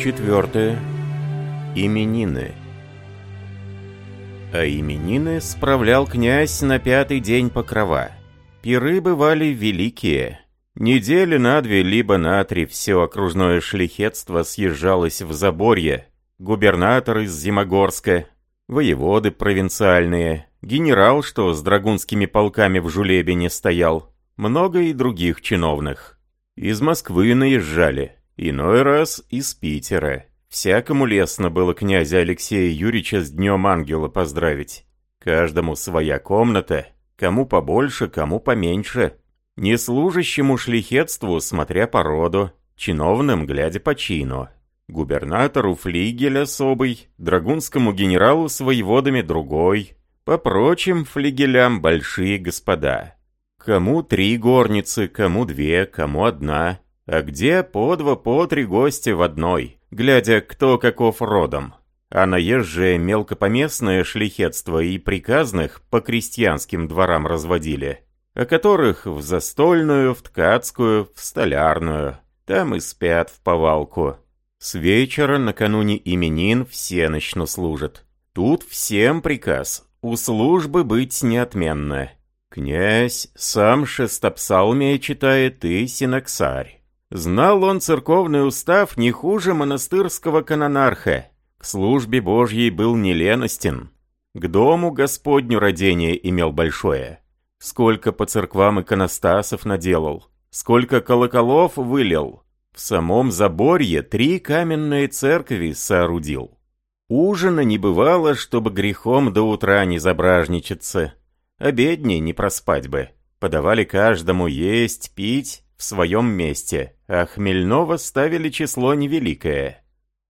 Четвертое. Именины. А именины справлял князь на пятый день покрова. Пиры бывали великие. Недели на две, либо на три все окружное шляхетство съезжалось в Заборье. Губернатор из Зимогорска, воеводы провинциальные, генерал, что с драгунскими полками в Жулебине стоял, много и других чиновных. Из Москвы наезжали, иной раз из Питера. Всякому лестно было князя Алексея Юрьевича с Днем Ангела поздравить. Каждому своя комната, кому побольше, кому поменьше. Неслужащему шлихетству, смотря по роду, чиновным, глядя по чину. Губернатору флигель особый, драгунскому генералу с воеводами другой, по прочим флигелям большие господа. Кому три горницы, кому две, кому одна, а где по два, по три гостя в одной, глядя кто каков родом. А наезжее мелкопоместное шлихетство и приказных по крестьянским дворам разводили, о которых в застольную, в ткацкую, в столярную, там и спят в повалку. С вечера накануне именин все ночно служат. Тут всем приказ, у службы быть неотменно. Князь сам шестопсалмия читает и синоксарь. Знал он церковный устав не хуже монастырского канонарха. К службе Божьей был неленостен. К дому Господню родение имел большое. Сколько по церквам иконостасов наделал, сколько колоколов вылил, в самом Заборье три каменные церкви соорудил. Ужина не бывало, чтобы грехом до утра не забражничаться. Обедни не проспать бы. Подавали каждому есть, пить в своем месте, а хмельного ставили число невеликое.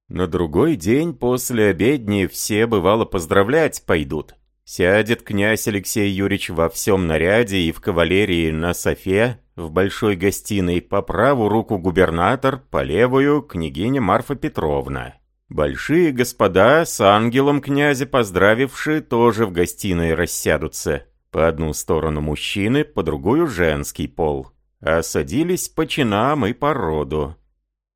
На другой день после обедни все, бывало, поздравлять пойдут. Сядет князь Алексей Юрьевич во всем наряде и в кавалерии на софе, в большой гостиной по правую руку губернатор, по левую княгиня Марфа Петровна. Большие господа с ангелом князя поздравившие тоже в гостиной рассядутся. По одну сторону мужчины, по другую женский пол. А садились по чинам и по роду.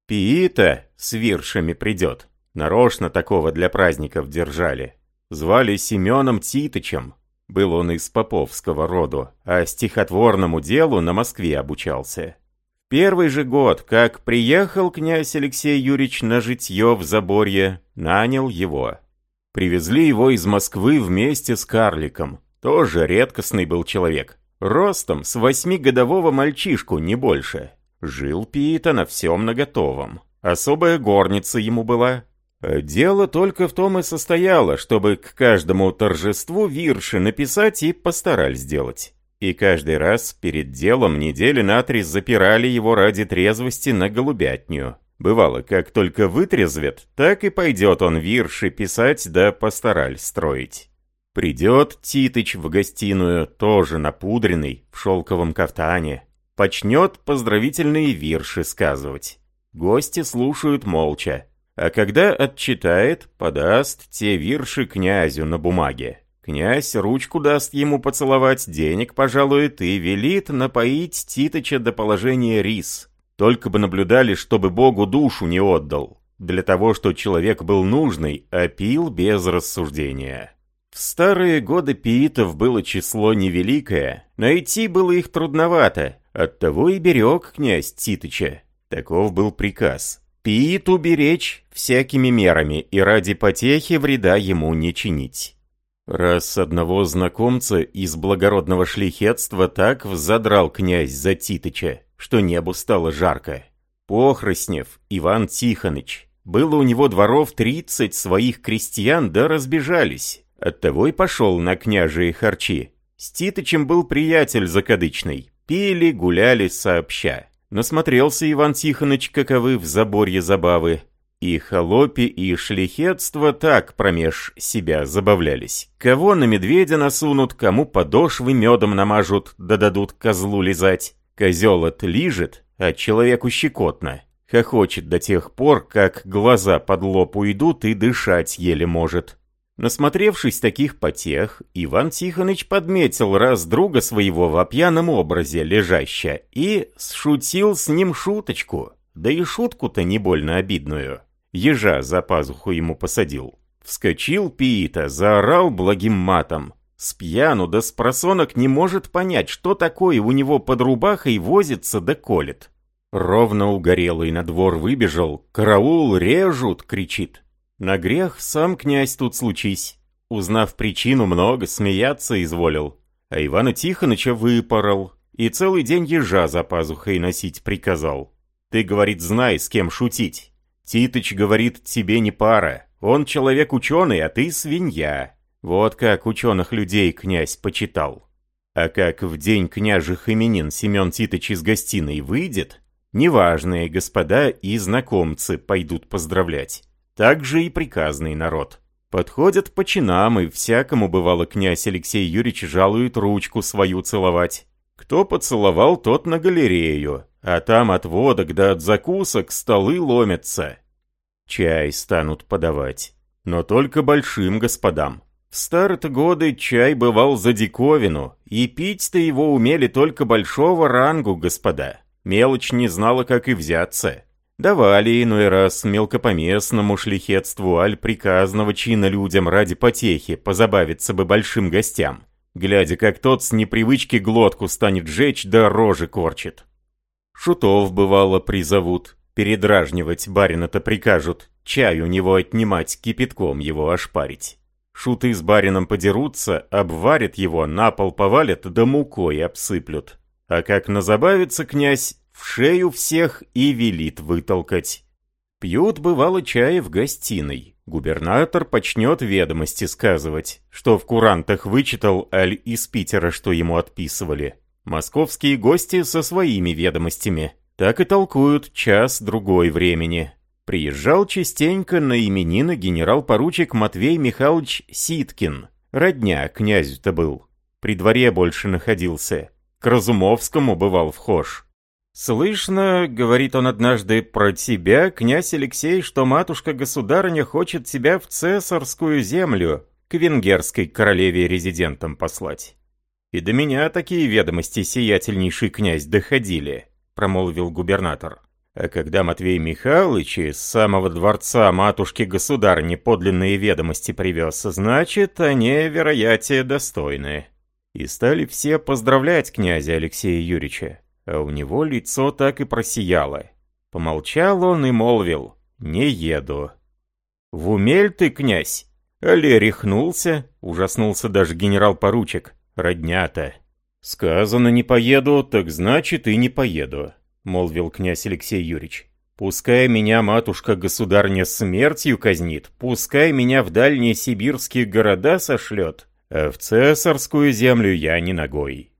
Пиита с виршами придет. Нарочно такого для праздников держали. Звали Семеном Титычем. Был он из поповского роду, а стихотворному делу на Москве обучался. Первый же год, как приехал князь Алексей Юрьевич на житье в Заборье, нанял его. Привезли его из Москвы вместе с карликом. Тоже редкостный был человек. Ростом с восьмигодового мальчишку, не больше. Жил Пита на всем наготовом. Особая горница ему была, Дело только в том и состояло, чтобы к каждому торжеству вирши написать и постарались сделать. И каждый раз перед делом недели на три запирали его ради трезвости на голубятню. Бывало, как только вытрезвет, так и пойдет он вирши писать да постараль строить. Придет Титыч в гостиную, тоже напудренный, в шелковом кафтане. Почнет поздравительные вирши сказывать. Гости слушают молча. А когда отчитает, подаст те вирши князю на бумаге. Князь ручку даст ему поцеловать, денег пожалует и велит напоить Титыча до положения рис. Только бы наблюдали, чтобы Богу душу не отдал. Для того, что человек был нужный, а пил без рассуждения. В старые годы пиитов было число невеликое, найти было их трудновато, оттого и берег князь Титыча. Таков был приказ. Пиит уберечь всякими мерами и ради потехи вреда ему не чинить. Раз одного знакомца из благородного шлихетства так взадрал князь за Титыча, что небу стало жарко. Похроснев Иван Тихоныч. Было у него дворов тридцать своих крестьян, да разбежались. Оттого и пошел на княжие харчи. С Титычем был приятель закадычный. Пили, гуляли сообща. Насмотрелся Иван Тихоныч, каковы в заборье забавы. И холопи, и шлихетство так промеж себя забавлялись. Кого на медведя насунут, кому подошвы медом намажут, да дадут козлу лизать. Козел отлижет, а человеку щекотно. Хохочет до тех пор, как глаза под лоб уйдут и дышать еле может. Насмотревшись таких потех, Иван Тихоныч подметил раз друга своего в опьяном образе лежаща и сшутил с ним шуточку, да и шутку-то не больно обидную. ежа за пазуху ему посадил. Вскочил Пиита, заорал благим матом. С пьяну да с просонок не может понять, что такое у него под рубахой возится да колет. Ровно угорелый на двор выбежал, «Караул, режут!» — кричит. На грех сам князь тут случись. Узнав причину, много смеяться изволил. А Ивана Тихоныча выпорол и целый день ежа за пазухой носить приказал. Ты, говорит, знай, с кем шутить. Титыч, говорит, тебе не пара. Он человек ученый, а ты свинья. Вот как ученых людей князь почитал. А как в день княжих именин Семен Титыч из гостиной выйдет, неважные господа и знакомцы пойдут поздравлять. Так же и приказный народ. Подходят по чинам, и всякому бывало князь Алексей Юрьевич жалует ручку свою целовать. Кто поцеловал, тот на галерею, а там от водок да от закусок столы ломятся. Чай станут подавать. Но только большим господам. В старые годы чай бывал за диковину, и пить-то его умели только большого рангу господа. Мелочь не знала, как и взяться. Давали иной раз мелкопоместному шляхетству аль приказного чина людям ради потехи позабавиться бы большим гостям, глядя, как тот с непривычки глотку станет жечь да рожи корчит. Шутов, бывало, призовут, Передражнивать барина-то прикажут, чай у него отнимать, кипятком его ошпарить. Шуты с барином подерутся, обварят его, на пол повалят, да мукой обсыплют. А как назабавится князь, в шею всех и велит вытолкать. Пьют, бывало, чай в гостиной. Губернатор почнет ведомости сказывать, что в курантах вычитал, аль из Питера, что ему отписывали. Московские гости со своими ведомостями. Так и толкуют час-другой времени. Приезжал частенько на именины генерал-поручик Матвей Михайлович Ситкин. Родня князю-то был. При дворе больше находился. К Разумовскому бывал вхож. «Слышно, — говорит он однажды, — про тебя, князь Алексей, что матушка-государыня хочет тебя в цесарскую землю, к венгерской королеве резидентом послать. И до меня такие ведомости сиятельнейший князь доходили». — промолвил губернатор. А когда Матвей Михайлович из самого дворца матушки-государни подлинные ведомости привез, значит, они, вероятие, достойны. И стали все поздравлять князя Алексея Юрьевича, а у него лицо так и просияло. Помолчал он и молвил «Не еду». «В умель ты, князь?» Али рехнулся, ужаснулся даже генерал-поручик. «Родня-то». «Сказано, не поеду, так значит и не поеду», — молвил князь Алексей Юрьевич. «Пускай меня матушка-государня смертью казнит, пускай меня в дальние сибирские города сошлет, а в цесарскую землю я не ногой».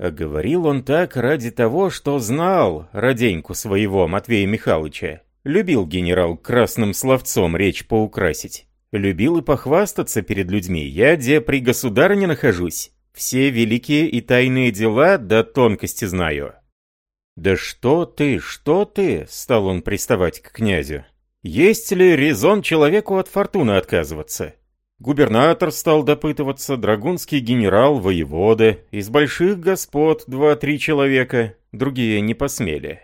А говорил он так ради того, что знал роденьку своего Матвея Михайловича. Любил генерал красным словцом речь поукрасить. Любил и похвастаться перед людьми. Я, где при государине нахожусь, все великие и тайные дела до тонкости знаю». «Да что ты, что ты?» — стал он приставать к князю. «Есть ли резон человеку от фортуны отказываться?» Губернатор стал допытываться, драгунский генерал, воеводы, из больших господ два-три человека, другие не посмели.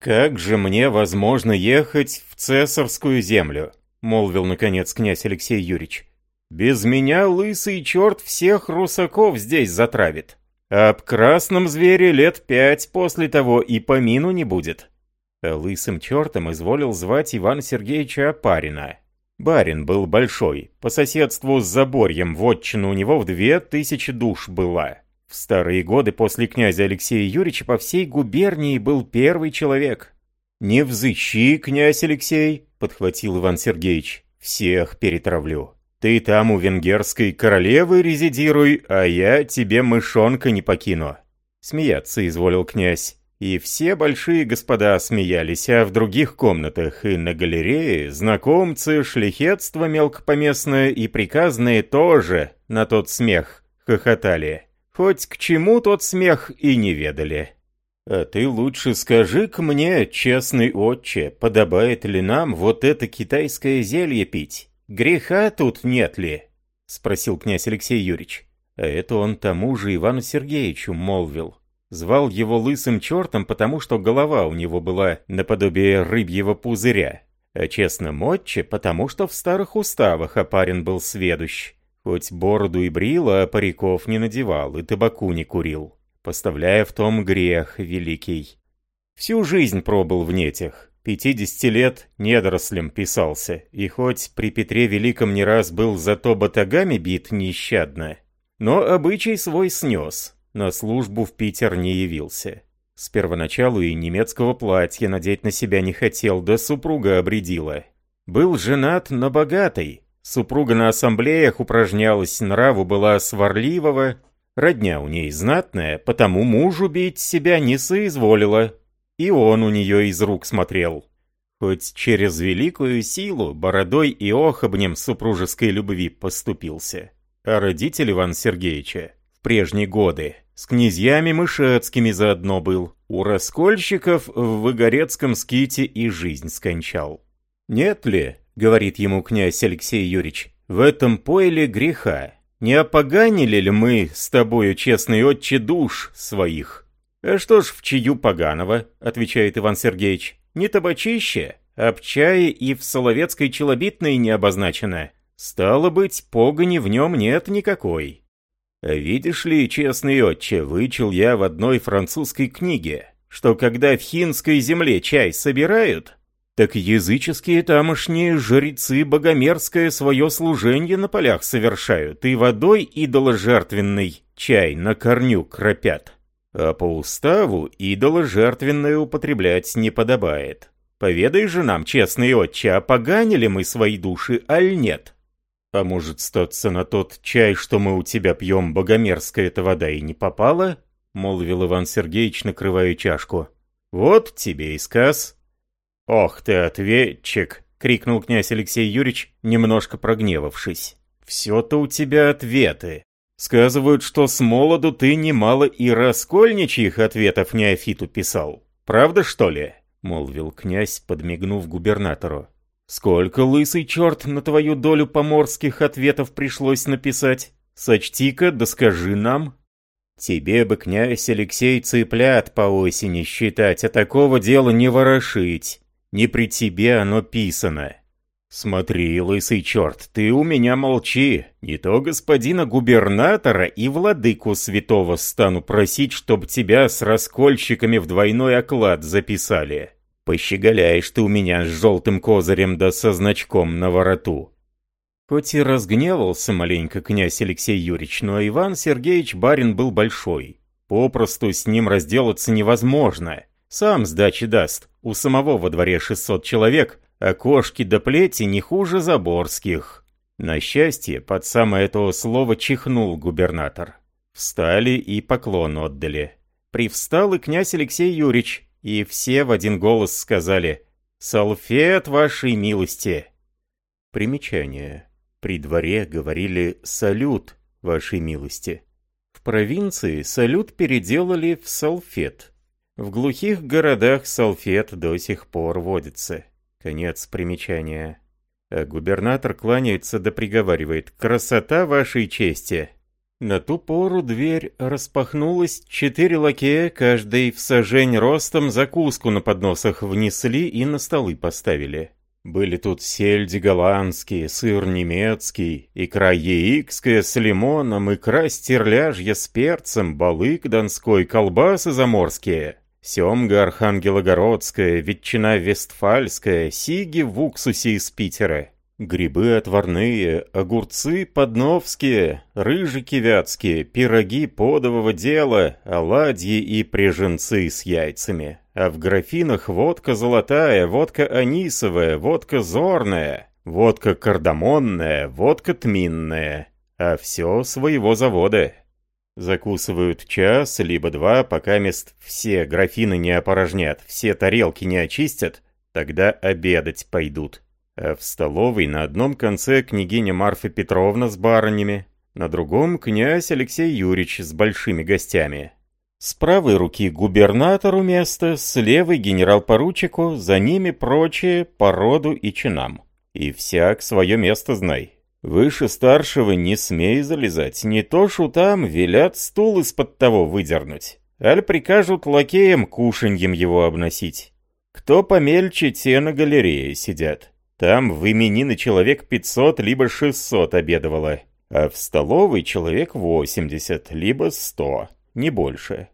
«Как же мне возможно ехать в цесарскую землю?» — молвил, наконец, князь Алексей Юрьевич. Без меня лысый черт всех русаков здесь затравит. Об красном звере лет пять после того и помину не будет. Лысым чертом изволил звать Ивана Сергеевича Апарина. Барин был большой, по соседству с Заборьем вотчина у него в две тысячи душ была. В старые годы после князя Алексея Юрьевича по всей губернии был первый человек. «Не взыщи, князь Алексей», — подхватил Иван Сергеевич, — «всех перетравлю». Ты там у венгерской королевы резидируй, а я тебе мышонка не покину». Смеяться изволил князь. И все большие господа смеялись, а в других комнатах и на галерее знакомцы, шляхетство мелкопоместное и приказные тоже на тот смех хохотали. Хоть к чему тот смех и не ведали. «А ты лучше скажи-ка мне, честный отче, подобает ли нам вот это китайское зелье пить?» «Греха тут нет ли?» — спросил князь Алексей Юрьевич. А это он тому же Ивану Сергеевичу молвил. Звал его лысым чертом, потому что голова у него была наподобие рыбьего пузыря. а честным отче, потому что в старых уставах опарен был сведущ. Хоть бороду и брил, а париков не надевал и табаку не курил, поставляя в том грех великий. Всю жизнь пробыл в нетях, пятидесяти лет недорослем писался, и хоть при Петре Великом не раз был зато батагами бит нещадно, но обычай свой снес, на службу в Питер не явился. С первоначалу и немецкого платья надеть на себя не хотел, да супруга обредила. Был женат на богатой. Супруга на ассамблеях упражнялась, нраву была сварливого. Родня у ней знатная, потому мужу бить себя не соизволила. И он у нее из рук смотрел. Хоть через великую силу бородой и охобнем супружеской любви поступился. А родитель Ивана Сергеевича в прежние годы с князьями Мышецкими заодно был. У раскольщиков в Выгорецком ските и жизнь скончал. «Нет ли, — говорит ему князь Алексей Юрьевич, — в этом пойле греха? Не опоганили ли мы с тобою, честный отче, душ своих?» «А что ж в чаю поганого?» — отвечает Иван Сергеевич. «Не табачище, а в чае и в Соловецкой челобитной не обозначено. Стало быть, погони в нем нет никакой». Видишь ли, честный отче, вычел я в одной французской книге, что когда в хинской земле чай собирают, так языческие тамошние жрецы богомерзкое свое служение на полях совершают и водой идоложертвенный чай на корню кропят. А по уставу идоложертвенное употреблять не подобает. Поведай же нам, честный отче, опоганили мы свои души, аль нет? А может, статься на тот чай, что мы у тебя пьем, богомерзкая эта вода и не попала? Молвил Иван Сергеевич, накрывая чашку. Вот тебе и сказ. Ох ты, ответчик! Крикнул князь Алексей Юрьевич, немножко прогневавшись. Все-то у тебя ответы. Сказывают, что с молоду ты немало и раскольничьих ответов неофиту писал. Правда, что ли? Молвил князь, подмигнув губернатору. Сколько, лысый черт, на твою долю поморских ответов пришлось написать? Сочти-ка, да скажи нам. Тебе бы, князь Алексей, цыплят по осени считать, а такого дела не ворошить. Не при тебе оно писано. Смотри, лысый черт, ты у меня молчи. Не то господина губернатора и владыку святого стану просить, чтоб тебя с раскольщиками в двойной оклад записали. Пощеголяешь ты у меня с желтым козырем да со значком на вороту. Хоть и разгневался маленько князь Алексей Юрьевич, но Иван Сергеевич барин был большой. Попросту с ним разделаться невозможно. Сам сдачи даст. У самого во дворе 600 человек, а кошки до да плети не хуже заборских. На счастье, под самое это слово чихнул губернатор. Встали и поклон отдали. Привстал и князь Алексей Юрьевич, и все в один голос сказали «Салфет вашей милости». Примечание. При дворе говорили «салют вашей милости». В провинции салют переделали в салфет. В глухих городах салфет до сих пор водится. Конец примечания. А губернатор кланяется да приговаривает «Красота вашей чести!» На ту пору дверь распахнулась, четыре лакея, каждый в сажень ростом, закуску на подносах внесли и на столы поставили. Были тут сельди голландские, сыр немецкий, икра яикская с лимоном, икра стерляжья с перцем, балык донской, колбасы заморские, семга архангелогородская, ветчина вестфальская, сиги в уксусе из Питера. Грибы отварные, огурцы подновские, рыжики вятские, пироги подового дела, оладьи и приженцы с яйцами. А в графинах водка золотая, водка анисовая, водка зорная, водка кардамонная, водка тминная. А все своего завода. Закусывают час, либо два, пока мест все графины не опорожнят, все тарелки не очистят, тогда обедать пойдут. А в столовой на одном конце княгиня Марфа Петровна с барынями, на другом князь Алексей Юрьевич с большими гостями. С правой руки губернатору место, с левой генерал-поручику, за ними прочие по роду и чинам. И всяк свое место знай. Выше старшего не смей залезать, не то шутам велят стул из-под того выдернуть. Аль прикажут лакеям кушаньем его обносить. Кто помельче, те на галерее сидят. Там в именины человек 500, либо 600 обедовало, а в столовой человек 80, либо 100, не больше.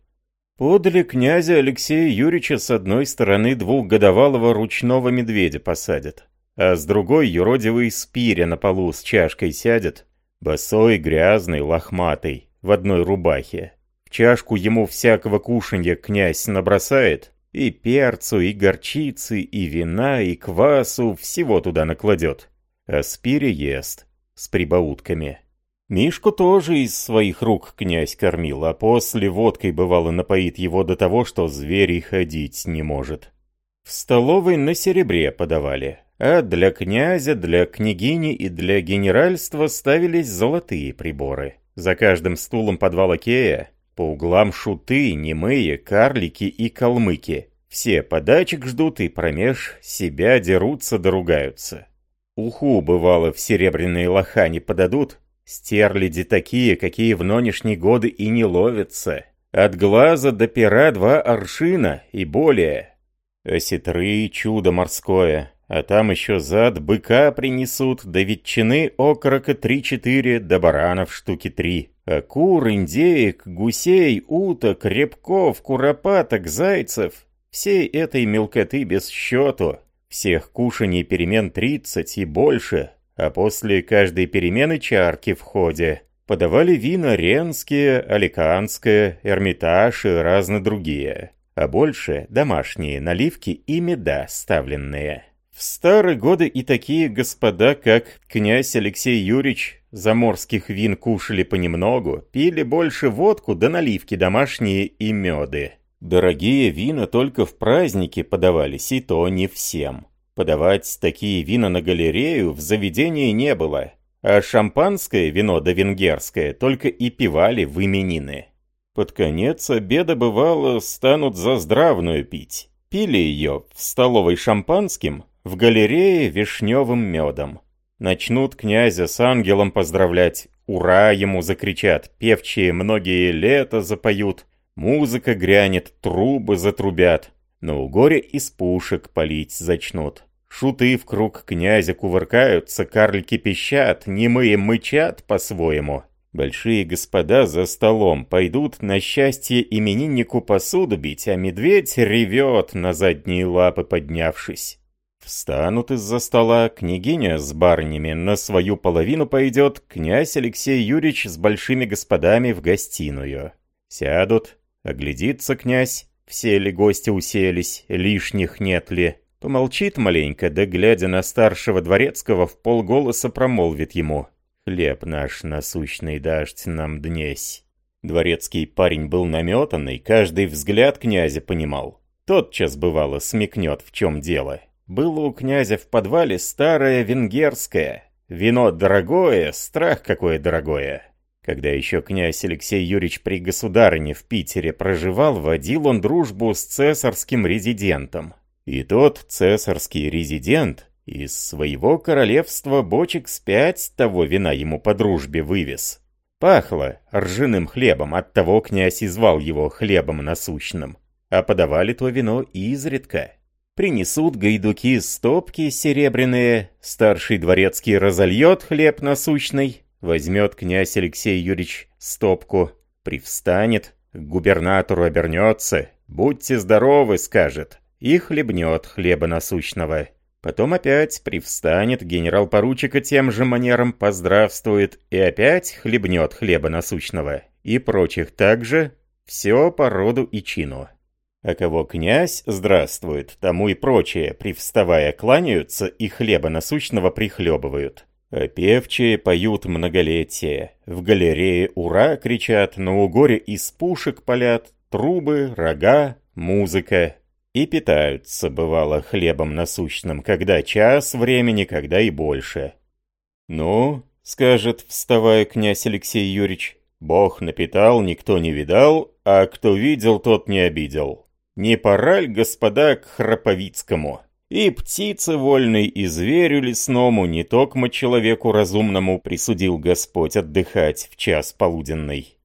Подле князя Алексея Юрьевича с одной стороны двухгодовалого ручного медведя посадят, а с другой юродивый спиря на полу с чашкой сядет, босой, грязный, лохматый, в одной рубахе. В чашку ему всякого кушанья князь набросает, и перцу, и горчицы, и вина, и квасу, всего туда накладет. А спире ест, с прибаутками. Мишку тоже из своих рук князь кормил, а после водкой бывало напоит его до того, что зверь и ходить не может. В столовой на серебре подавали, а для князя, для княгини и для генеральства ставились золотые приборы. За каждым стулом по два лакея, по углам шуты, немые, карлики и калмыки. Все подачек ждут и промеж себя дерутся доругаются. Уху, бывало, в серебряные лохани подадут, Стерляди такие, какие в нынешние годы и не ловятся. От глаза до пера два аршина и более. Осетры — чудо морское, а там еще зад быка принесут, до ветчины окорока три-четыре, до баранов штуки три. А кур, индеек, гусей, уток, рябков, куропаток, зайцев — всей этой мелкоты без счету. Всех кушаний перемен тридцать и больше — а после каждой перемены чарки в ходе. Подавали вина ренские, аликанское, эрмитаж и разно другие, а больше домашние наливки и меда ставленные. В старые годы и такие господа, как князь Алексей Юрьевич, заморских вин кушали понемногу, пили больше водку да наливки домашние и меды. Дорогие вина только в праздники подавались, и то не всем. Подавать такие вина на галерею в заведении не было, а шампанское вино да венгерское только и пивали в именины. Под конец обеда бывало станут за здравную пить. Пили ее в столовой шампанским, в галерее вишневым медом. Начнут князя с ангелом поздравлять, ура ему закричат, певчие многие лета запоют, музыка грянет, трубы затрубят, на угоре из пушек палить зачнут. Шуты в круг князя кувыркаются, карлики пищат, немые мычат по-своему. Большие господа за столом пойдут на счастье имениннику посуду бить, а медведь ревет, на задние лапы поднявшись. Встанут из-за стола, княгиня с барнями на свою половину пойдет, князь Алексей Юрьевич с большими господами в гостиную. Сядут, оглядится князь, все ли гости уселись, лишних нет ли. Помолчит маленько, да глядя на старшего дворецкого, в полголоса промолвит ему «Хлеб наш насущный дождь нам днесь». Дворецкий парень был наметанный, каждый взгляд князя понимал. Тотчас, бывало, смекнет, в чем дело. Было у князя в подвале старое венгерское. Вино дорогое, страх какое дорогое. Когда еще князь Алексей Юрьевич при государине в Питере проживал, водил он дружбу с цесарским резидентом. И тот цесарский резидент из своего королевства бочек с пять того вина ему по дружбе вывез. Пахло ржаным хлебом, оттого князь и звал его хлебом насущным. А подавали то вино изредка. Принесут гайдуки стопки серебряные, старший дворецкий разольет хлеб насущный, возьмет князь Алексей Юрьевич стопку, привстанет, к губернатору обернется, «Будьте здоровы», скажет, и хлебнет хлеба насущного. Потом опять привстанет генерал-поручика тем же манером поздравствует и опять хлебнет хлеба насущного. И прочих также, все по роду и чину. А кого князь здравствует, тому и прочее, привставая, кланяются и хлеба насущного прихлебывают. А певчие поют многолетие, в галерее «Ура!» кричат, на угоре из пушек палят, трубы, рога, музыка, и питаются, бывало, хлебом насущным, когда час времени, когда и больше. «Ну, — скажет, вставая князь Алексей Юрьевич, — Бог напитал, никто не видал, а кто видел, тот не обидел. Не пора ль, господа, к Храповицкому? И птице вольной, и зверю лесному, не токмо человеку разумному присудил Господь отдыхать в час полуденный.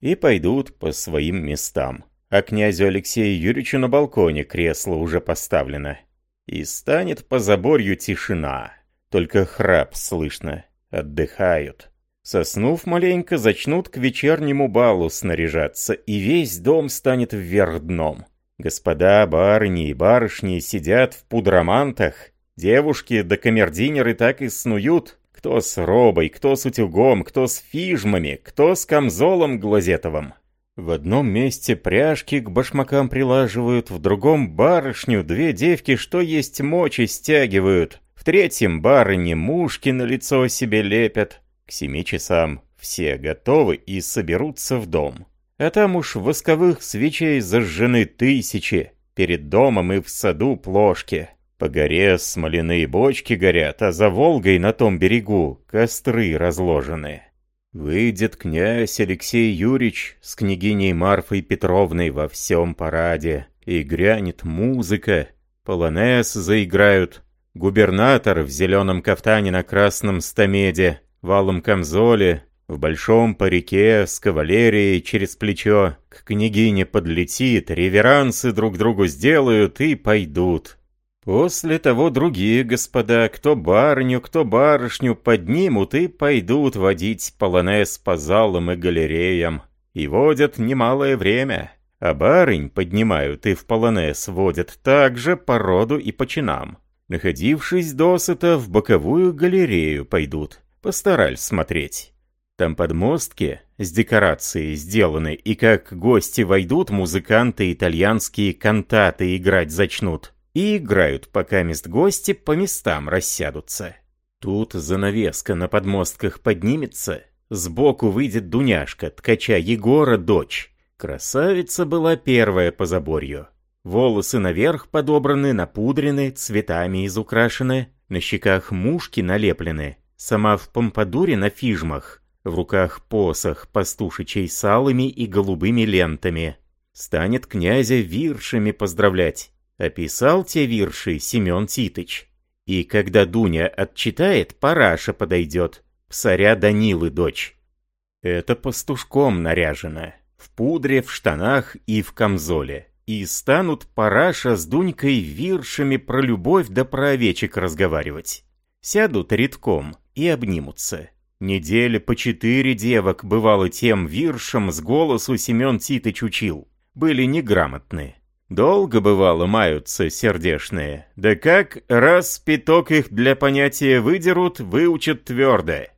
И пойдут по своим местам. а князю Алексею Юрьевичу на балконе кресло уже поставлено. И станет по заборью тишина, только храп слышно, отдыхают. Соснув маленько, зачнут к вечернему балу снаряжаться, и весь дом станет вверх дном. Господа, барыни и барышни сидят в пудромантах, девушки да камердинеры так и снуют, кто с робой, кто с утюгом, кто с фижмами, кто с камзолом глазетовым. В одном месте пряжки к башмакам прилаживают, в другом барышню две девки, что есть мочи, стягивают, в третьем барыни мушки на лицо себе лепят, к семи часам все готовы и соберутся в дом. А там уж восковых свечей зажжены тысячи. Перед домом и в саду плошки. По горе смоляные бочки горят, а за Волгой на том берегу костры разложены. Выйдет князь Алексей Юрьевич с княгиней Марфой Петровной во всем параде, и грянет музыка, полонез заиграют, губернатор в зеленом кафтане на красном стамеде валом камзоле, в большом парике с кавалерией через плечо, к княгине подлетит, реверансы друг другу сделают и пойдут. После того другие господа, кто барыню, кто барышню, поднимут и пойдут водить полонез по залам и галереям. И водят немалое время. А барынь поднимают и в полонез водят также по роду и по чинам. Находившись досыта, в боковую галерею пойдут постарались смотреть. Там подмостки с декорацией сделаны, и как гости войдут, музыканты итальянские кантаты играть зачнут. И играют, пока мест гости по местам рассядутся. Тут занавеска на подмостках поднимется, сбоку выйдет Дуняшка, ткача Егора дочь. Красавица была первая по заборью. Волосы наверх подобраны, напудрены, цветами изукрашены, на щеках мушки налеплены, Сама в помпадуре на фижмах, в руках посох пастушичей с алыми и голубыми лентами. Станет князя виршами поздравлять. Описал те вирши Семен Титыч. И когда Дуня отчитает, Параша подойдет, псаря Данилы дочь. Это пастушком наряжено, в пудре, в штанах и в камзоле. И станут Параша с Дунькой виршами про любовь да про овечек разговаривать. Сядут редком, и обнимутся. Недели по четыре девок бывало тем виршем с голосу Семен Титыч учил. Были неграмотны. Долго бывало маются сердешные. Да как раз пяток их для понятия выдерут, выучат твердо.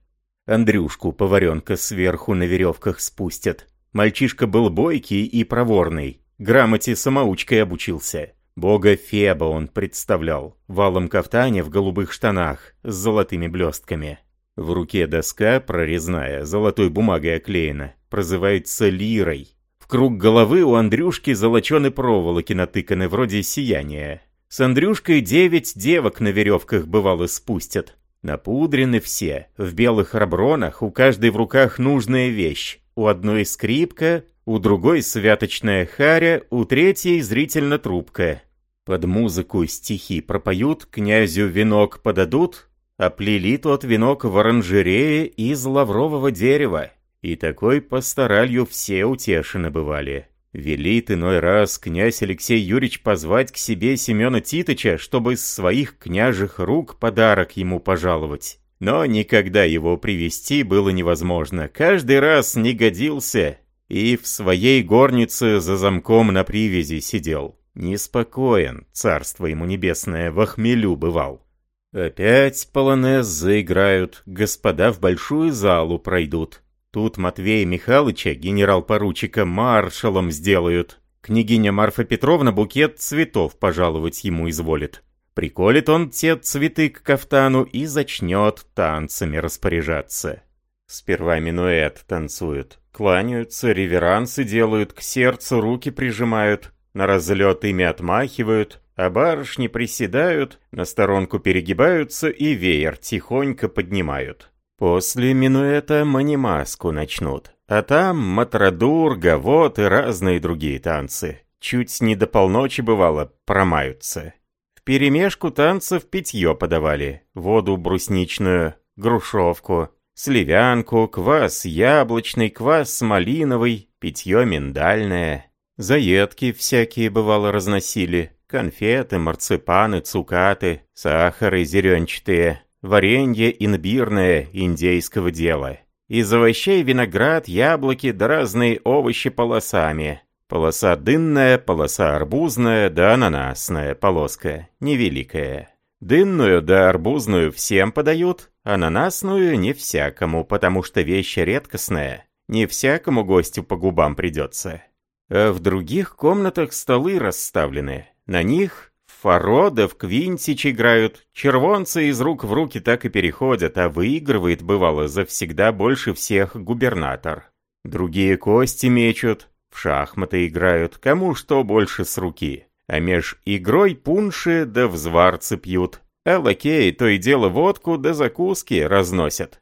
Андрюшку поваренка сверху на веревках спустят. Мальчишка был бойкий и проворный. Грамоте самоучкой обучился. Бога Феба он представлял, валом кафтане в голубых штанах с золотыми блестками. В руке доска, прорезная, золотой бумагой оклеена, прозывается лирой. В круг головы у Андрюшки золочены проволоки натыканы вроде сияния. С Андрюшкой девять девок на веревках бывало спустят. Напудрены все, в белых рабронах, у каждой в руках нужная вещь. У одной скрипка, у другой святочная харя, у третьей зрительно трубка. Под музыку стихи пропоют, князю венок подадут, оплели тот венок в оранжерее из лаврового дерева. И такой пасторалью все утешены бывали. Велит иной раз князь Алексей Юрьевич позвать к себе Семена Титыча, чтобы из своих княжих рук подарок ему пожаловать. Но никогда его привести было невозможно. Каждый раз не годился и в своей горнице за замком на привязи сидел. Неспокоен, царство ему небесное, в охмелю бывал. Опять полонез заиграют, господа в большую залу пройдут. Тут Матвея Михайловича, генерал-поручика, маршалом сделают. Княгиня Марфа Петровна букет цветов пожаловать ему изволит. Приколит он те цветы к кафтану и зачнет танцами распоряжаться. Сперва минуэт танцуют, кланяются, реверансы делают, к сердцу руки прижимают, на разлет ими отмахивают, а барышни приседают, на сторонку перегибаются и веер тихонько поднимают. После минуэта манимаску начнут, а там матрадур, гавот и разные другие танцы. Чуть не до полночи бывало, промаются. В перемешку танцев питье подавали, воду брусничную, грушовку, сливянку, квас яблочный, квас малиновый, питье миндальное. Заедки всякие бывало разносили, конфеты, марципаны, цукаты, сахары зеленчатые, варенье имбирное индейского дела. Из овощей виноград, яблоки да разные овощи полосами. Полоса дынная, полоса арбузная да ананасная полоска, невеликая. Дынную да арбузную всем подают, ананасную не всякому, потому что вещь редкостная. Не всякому гостю по губам придется. А в других комнатах столы расставлены. На них фаро да в квинтич играют. Червонцы из рук в руки так и переходят, а выигрывает, бывало, завсегда больше всех губернатор. Другие кости мечут, в шахматы играют, кому что больше с руки а меж игрой пунши да взварцы пьют, а лакеи то и дело водку да закуски разносят.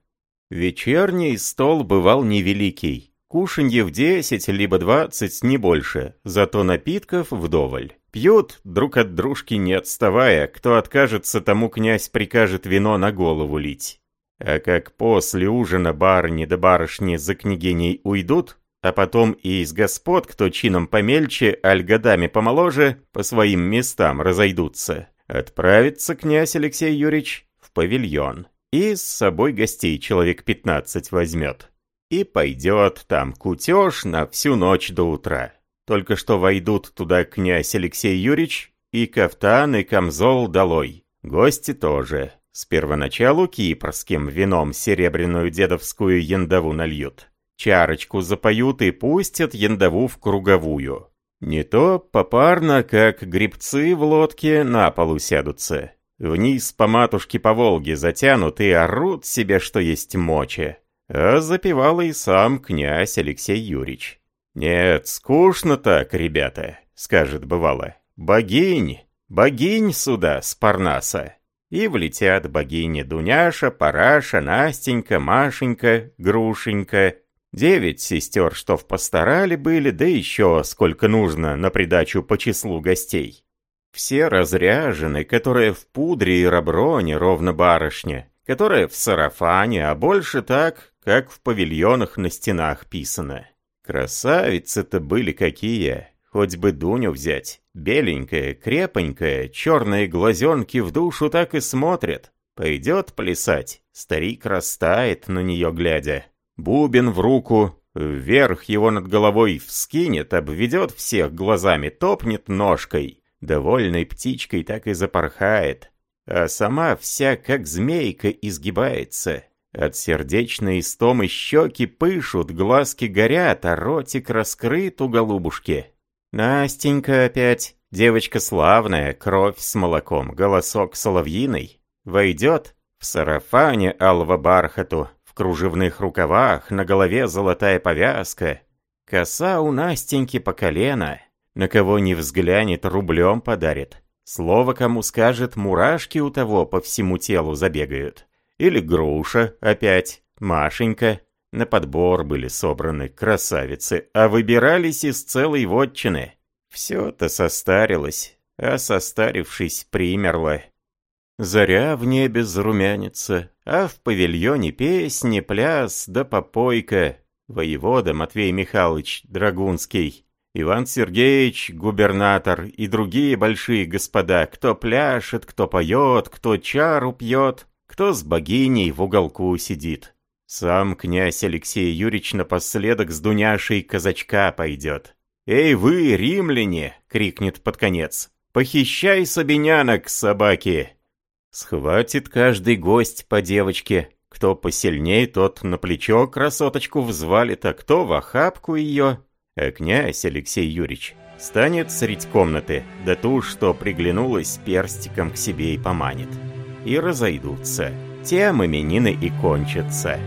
Вечерний стол бывал невеликий, кушанье в десять либо двадцать, не больше, зато напитков вдоволь. Пьют друг от дружки не отставая, кто откажется, тому князь прикажет вино на голову лить. А как после ужина барыни да барышни за княгиней уйдут, а потом и из господ, кто чином помельче, аль годами помоложе, по своим местам разойдутся. Отправится князь Алексей Юрьевич в павильон. И с собой гостей человек пятнадцать возьмет. И пойдет там кутеж на всю ночь до утра. Только что войдут туда князь Алексей Юрьевич и кафтан, и камзол долой. Гости тоже. С первоначалу кипрским вином серебряную дедовскую яндову нальют. Чарочку запоют и пустят яндову в круговую. Не то попарно, как грибцы в лодке, на полу сядутся. Вниз по матушке по Волге затянут и орут себе, что есть мочи. А запевал и сам князь Алексей Юрьевич. «Нет, скучно так, ребята», — скажет бывало. «Богинь, богинь сюда, с Парнаса». И влетят богини Дуняша, Параша, Настенька, Машенька, Грушенька, Девять сестер, что в постарали были, да еще сколько нужно на придачу по числу гостей. Все разряжены, которые в пудре и раброне, ровно барышня, которая в сарафане, а больше так, как в павильонах на стенах писано. Красавицы-то были какие, хоть бы Дуню взять. Беленькая, крепонькая, черные глазенки в душу так и смотрят. Пойдет плясать, старик растает на нее глядя. Бубен в руку, вверх его над головой вскинет, обведет всех глазами, топнет ножкой. Довольной птичкой так и запорхает. А сама вся как змейка изгибается. От сердечной истомы щеки пышут, глазки горят, а ротик раскрыт у голубушки. Настенька опять, девочка славная, кровь с молоком, голосок соловьиный. Войдет в сарафане алого бархату, кружевных рукавах, на голове золотая повязка. Коса у Настеньки по колено. На кого не взглянет, рублем подарит. Слово кому скажет, мурашки у того по всему телу забегают. Или груша опять, Машенька. На подбор были собраны красавицы, а выбирались из целой вотчины. Все-то состарилось, а состарившись примерло. Заря в небе зарумянится, а в павильоне песни, пляс да попойка. Воевода Матвей Михайлович Драгунский, Иван Сергеевич, губернатор и другие большие господа, кто пляшет, кто поет, кто чару пьет, кто с богиней в уголку сидит. Сам князь Алексей Юрьевич напоследок с Дуняшей казачка пойдет. «Эй вы, римляне!» — крикнет под конец. «Похищай собинянок, собаки!» Схватит каждый гость по девочке. Кто посильней, тот на плечо красоточку взвалит, а кто в охапку ее. А князь Алексей Юрьевич станет средь комнаты, да ту, что приглянулась перстиком к себе и поманит. И разойдутся. Тем именины и кончатся.